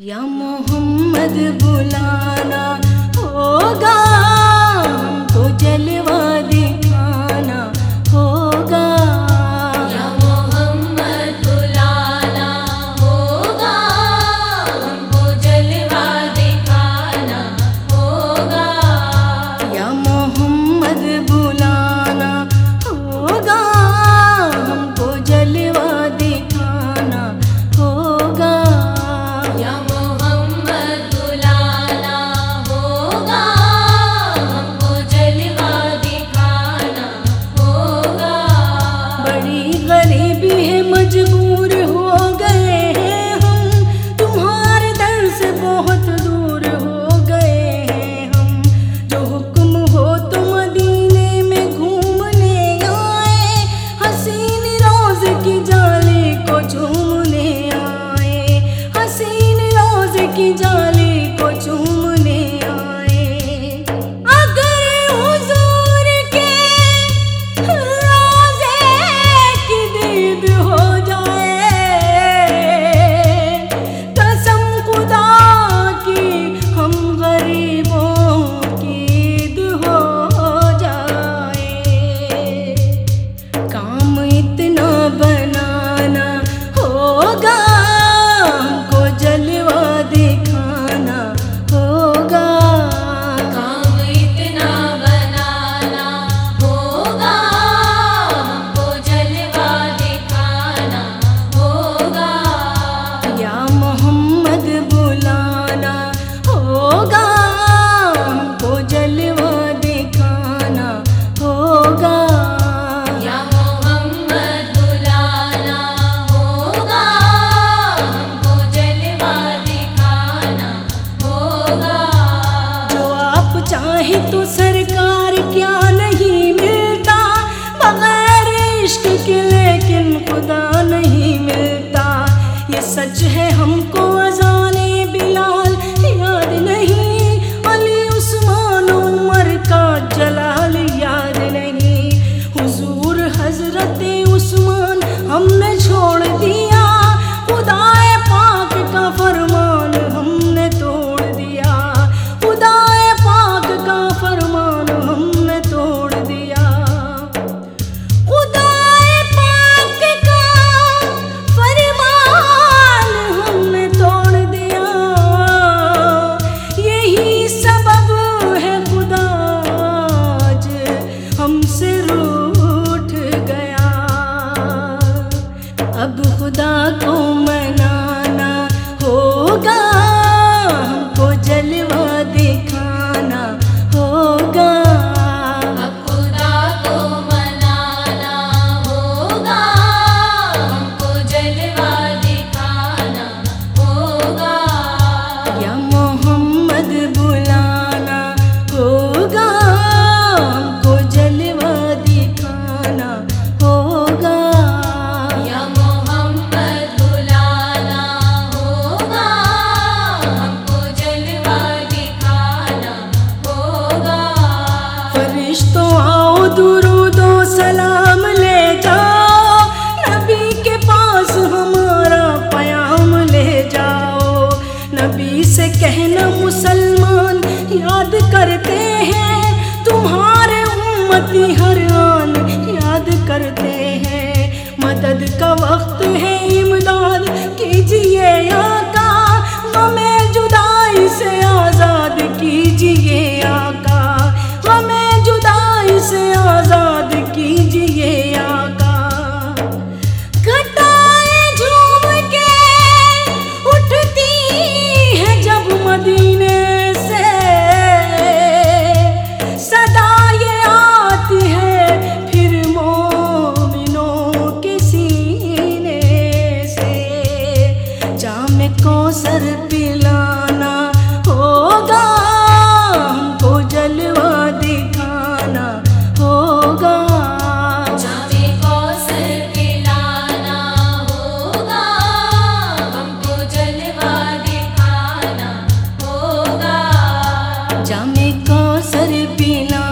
یا محمد بلانا ہوگا یاد کرتے ہیں، تمہارے امتی ہر آن یاد کرتے ہیں۔ مدد کا وقت ہے امداد، کیجیے یاد سر پلانا ہوگا ہم کو جلوہ دکھانا ہوگا۔ جامع کو سر پلانا ہوگا ہم کو جلوہ دکھانا ہوگا۔ جامع کا سر پلانا